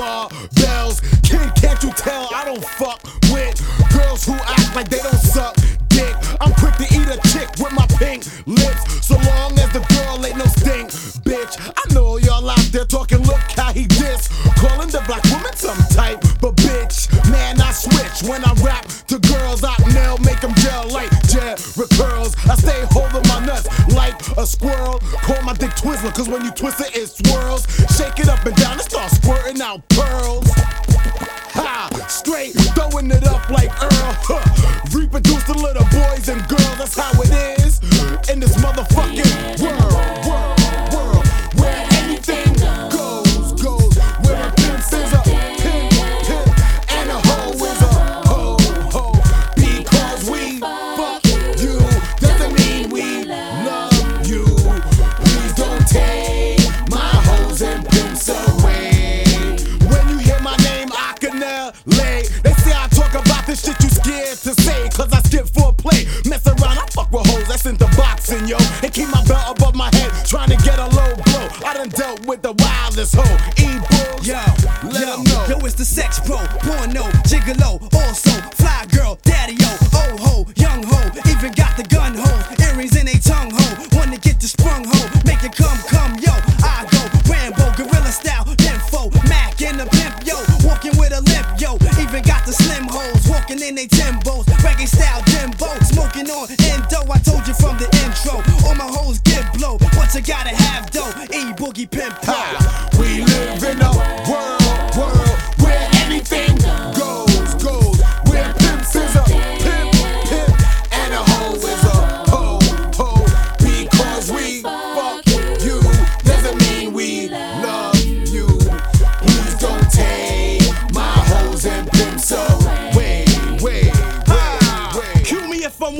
cock bar bells. Kid, can't you tell I don't fuck with girls who act like they don't suck dick? I'm quick to eat a chick with my pink lips. So long as the girl ain't no stink, bitch. I know y'all out there talking, look how he diss. Calling the black woman some type, but bitch, man, I switch when I rap to girls. I nail, make them gel like Jerry curls. I stay a squirrel. Call my dick Twizzler, cause when you twist it, it swirls. Shake it up and down and start squirting out pearls. Ha! Straight throwing it up like Earl. Huh. Reproduce the little boys and girls, that's how it the sex pro, porno, gigolo, also. Fly girl, daddy yo, oh ho, young ho, even got the gun ho, earrings in a tongue ho, wanna get the sprung ho, make it come, come, yo, I go Rambo, gorilla style, nympho, Mac in the pimp, yo, walking with a limp, yo, even got the slim hoes, walking in they Timbos, reggae style Jimbo, smoking on endo, I told you from the intro, all my hoes get blow, what you gotta have though, E boogie pimp pro.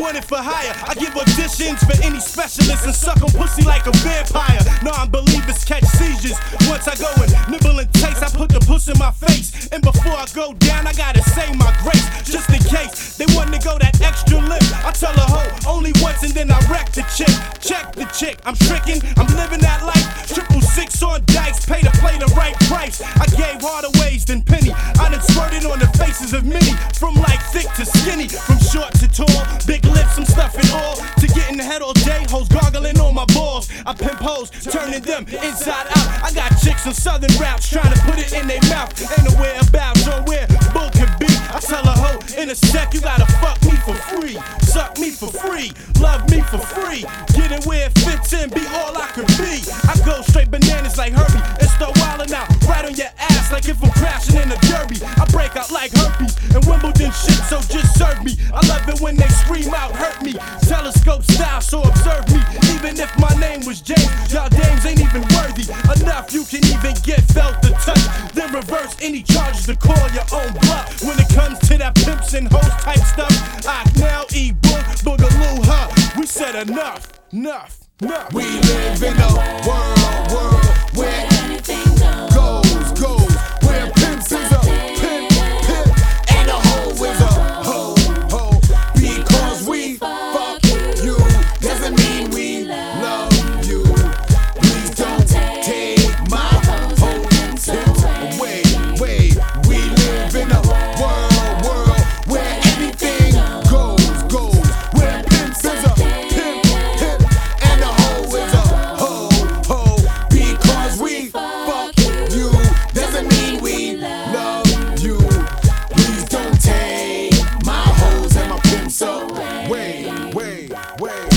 Wanted for hire. I give auditions for any specialist and suck on pussy like a vampire. Non-believers catch seizures. Once I go and nibble and taste, I put the puss in my face. And before I go down, I gotta say my grace. Just in case they want to go that extra lift. I tell a hoe only once and then I wreck the chick. Check the chick, I'm tricking, I'm living that life. Triple six on dice, pay to play the right price. I gave harder ways than penny. I done squirted on the faces of many. From like thick to skinny, from short to tall. Big hoes, turning them inside out. I got chicks on southern routes trying to put it in their mouth. Ain't no whereabouts or where bull can be. I tell a hoe in a sec, you gotta fuck me for free. Suck me for free, love me for free. Get it where it fits in, be all I could be. I go straight bananas like Herbie and start wilding out right on your ass like if I'm crashing in a derby. I break out like herpes and Wimbledon shit, so just serve me. I love it when they scream out, hurt me. Telescope style, so observe me. Even if my name was James, to call your own bluff. When it comes to that pimps and hoes type stuff, I now eat book, boogaloo, huh? We said enough, enough, enough. We live in a world, world where way.